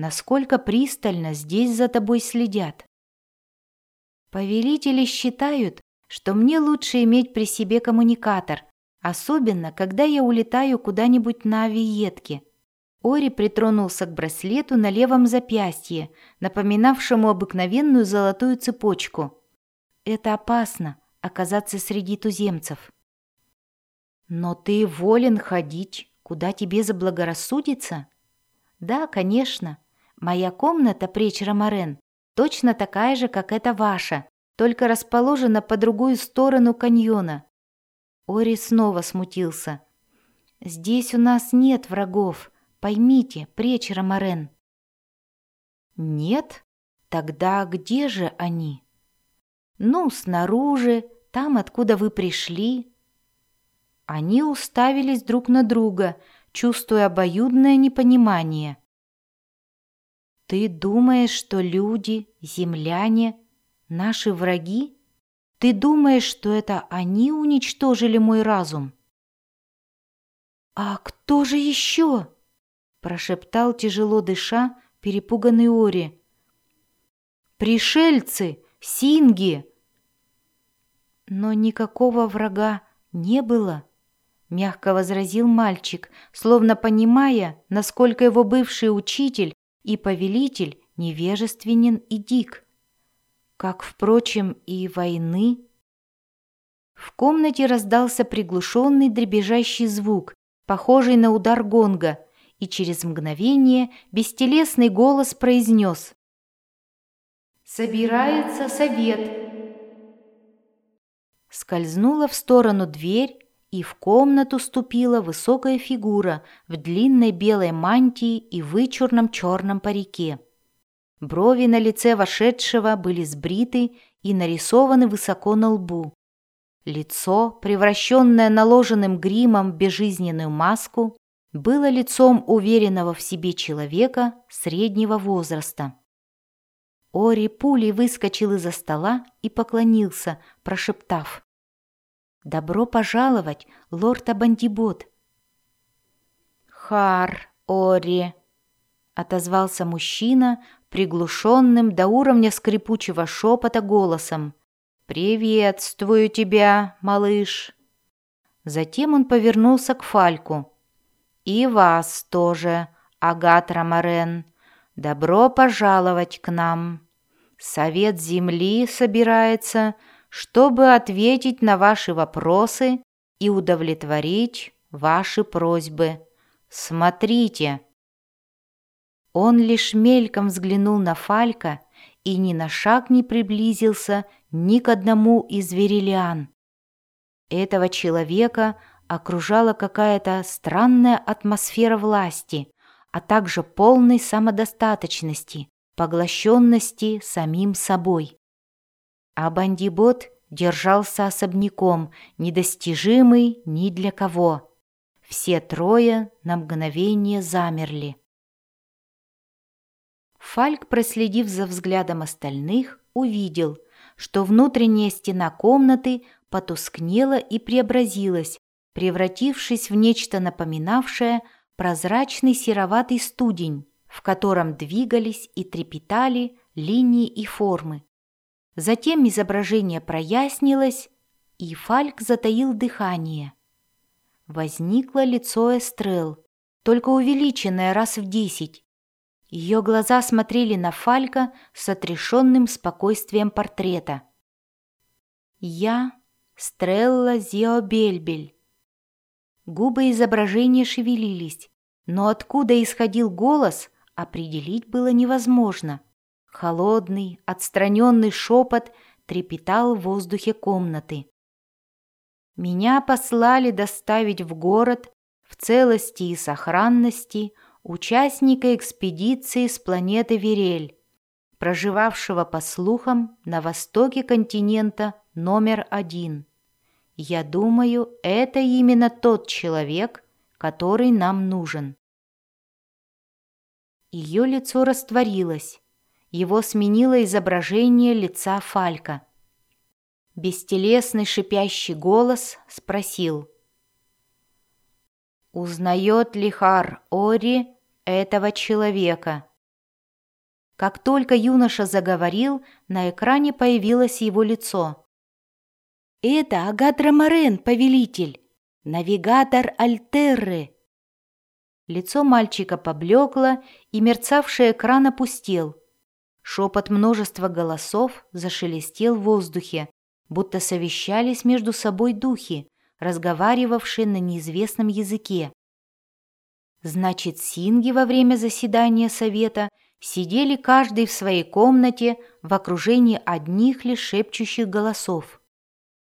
насколько пристально здесь за тобой следят. Повелители считают, что мне лучше иметь при себе коммуникатор, особенно когда я улетаю куда-нибудь на авиетке. Ори притронулся к браслету на левом запястье, напоминавшему обыкновенную золотую цепочку. Это опасно — оказаться среди туземцев. Но ты волен ходить, куда тебе заблагорассудится? Да, конечно. Моя комната, преч Ромарен, точно такая же, как эта ваша, только расположена по другую сторону каньона. Ори снова смутился. Здесь у нас нет врагов, Поймите, преч, Ромарен. Нет? Тогда где же они? Ну, снаружи, там, откуда вы пришли. Они уставились друг на друга, чувствуя обоюдное непонимание. Ты думаешь, что люди, земляне, наши враги? Ты думаешь, что это они уничтожили мой разум? А кто же еще? прошептал тяжело дыша перепуганный Ори. «Пришельцы! Синги!» Но никакого врага не было, мягко возразил мальчик, словно понимая, насколько его бывший учитель и повелитель невежественен и дик. Как, впрочем, и войны. В комнате раздался приглушенный дребезжащий звук, похожий на удар гонга — и через мгновение бестелесный голос произнес «Собирается совет». Скользнула в сторону дверь, и в комнату ступила высокая фигура в длинной белой мантии и вычурном черном парике. Брови на лице вошедшего были сбриты и нарисованы высоко на лбу. Лицо, превращенное наложенным гримом в безжизненную маску, было лицом уверенного в себе человека среднего возраста. Ори пулей выскочил из-за стола и поклонился, прошептав «Добро пожаловать, лорд Абандибот!» «Хар, Ори!» — отозвался мужчина приглушенным до уровня скрипучего шепота голосом. «Приветствую тебя, малыш!» Затем он повернулся к Фальку. И вас тоже, Агат Ромарен. Добро пожаловать к нам. Совет Земли собирается, чтобы ответить на ваши вопросы и удовлетворить ваши просьбы. Смотрите. Он лишь мельком взглянул на Фалька и ни на шаг не приблизился ни к одному из верилиан. Этого человека окружала какая-то странная атмосфера власти, а также полной самодостаточности, поглощенности самим собой. А бандибот держался особняком, недостижимый ни для кого. Все трое на мгновение замерли. Фальк, проследив за взглядом остальных, увидел, что внутренняя стена комнаты потускнела и преобразилась, превратившись в нечто напоминавшее прозрачный сероватый студень, в котором двигались и трепетали линии и формы. Затем изображение прояснилось, и Фальк затаил дыхание. Возникло лицо Эстрел, только увеличенное раз в десять. Ее глаза смотрели на Фалька с отрешенным спокойствием портрета. «Я Стрелла Зиобельбель», Губы изображения шевелились, но откуда исходил голос, определить было невозможно. Холодный, отстраненный шепот трепетал в воздухе комнаты. Меня послали доставить в город в целости и сохранности участника экспедиции с планеты Верель, проживавшего, по слухам, на востоке континента номер один. Я думаю, это именно тот человек, который нам нужен. Ее лицо растворилось. Его сменило изображение лица Фалька. Бестелесный шипящий голос спросил. «Узнает ли Хар Ори этого человека?» Как только юноша заговорил, на экране появилось его лицо. «Это Агатра Морен, повелитель! Навигатор Альтерры!» Лицо мальчика поблекло, и мерцавший экран опустел. Шепот множества голосов зашелестел в воздухе, будто совещались между собой духи, разговаривавшие на неизвестном языке. Значит, синги во время заседания совета сидели каждый в своей комнате в окружении одних лишь шепчущих голосов.